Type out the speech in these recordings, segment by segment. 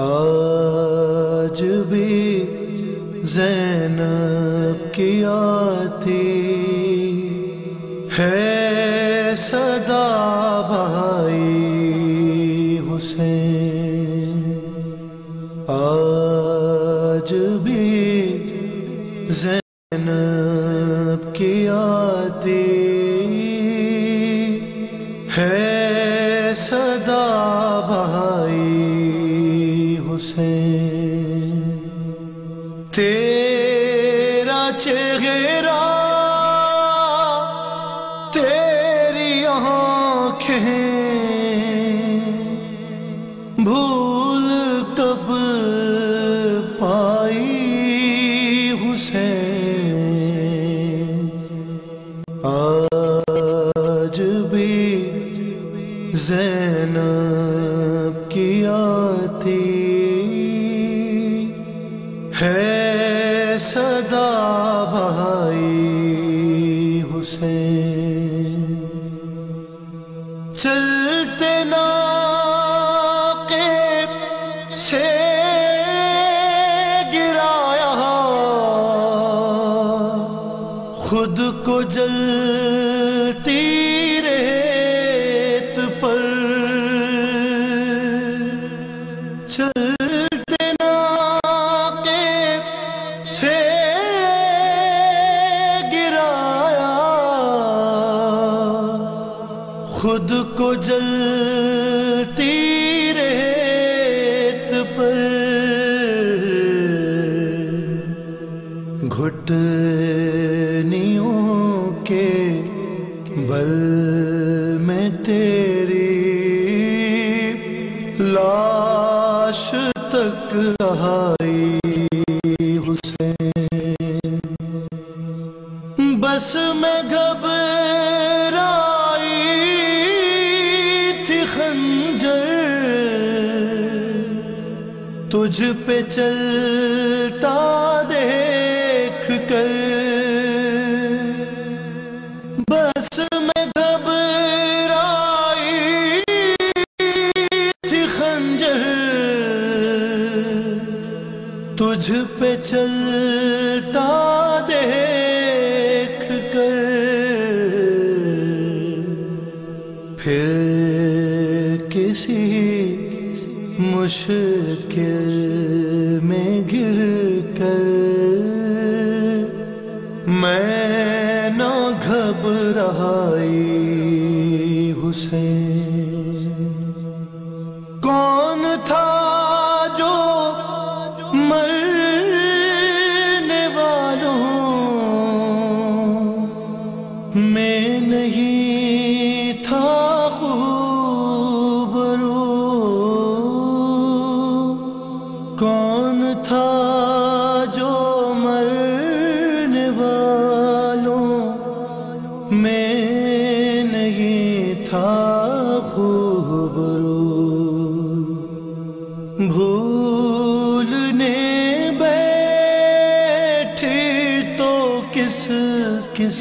آج بھی زینب کی آتی ہے صدا بھائی حسین۔ آج بھی زینب کی آتی ہے صدا بھائی۔ حسین تیرا چہرہ تیری آنکھیں بھول کب پائی حسین۔ آج بھی زینب کی آتی ہے صدا بھائی حسین۔ چلتے ناقے سے گرایا خود کو جلتی بل میں تیری لاش تک رہائی حسین۔ بس میں گھبرائی تھی خنجر۔ تجھ پہ چلتا دیکھ کر خنجر تجھ پہ چلتا دیکھ کر پھر کسی مشکل میں گر کر میں نہ گھبرائی حسین کون تھا جو مرنے والوں میں نہیں تھا خوبرو کون تھا جو مرنے والوں میں نہیں تھا خوبرو بھولنے بیٹھی تو کس کس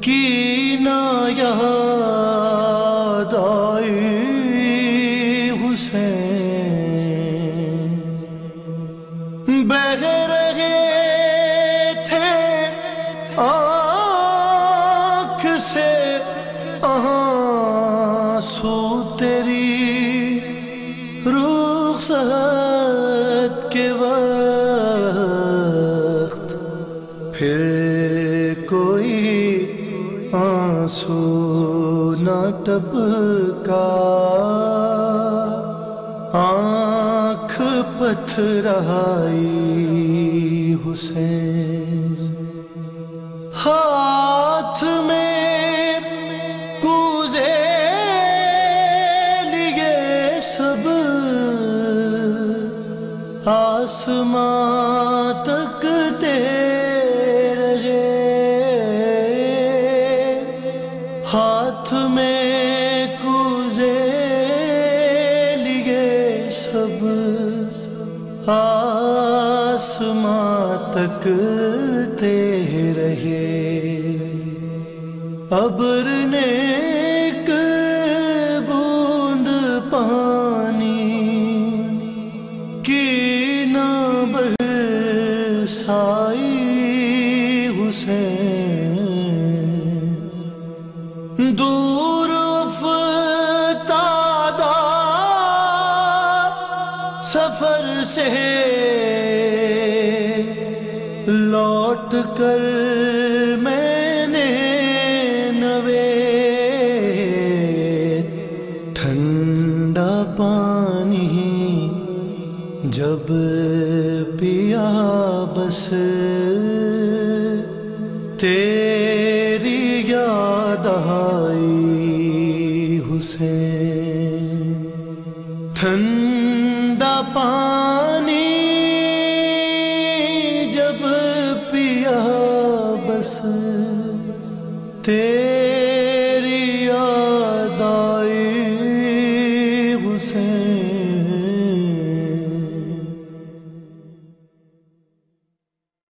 کی نا یاد آئی حسین؟ بہ رہے رخصت کے وقت پھر کوئی آنسو نہ ٹپکا۔ آنکھ پتھرائی حسین۔ ہاتھ میں آسماں تک رہے۔ ہاتھ میں کوزے لیے سب آسماں تک رہے۔ ابر نے دور افتادہ سفر سے لوٹ کر میں نے نوے ٹھنڈا پانی جب پیا بس تیری رہائی حسین۔ ٹھنڈا پانی جب پیا بس تیرے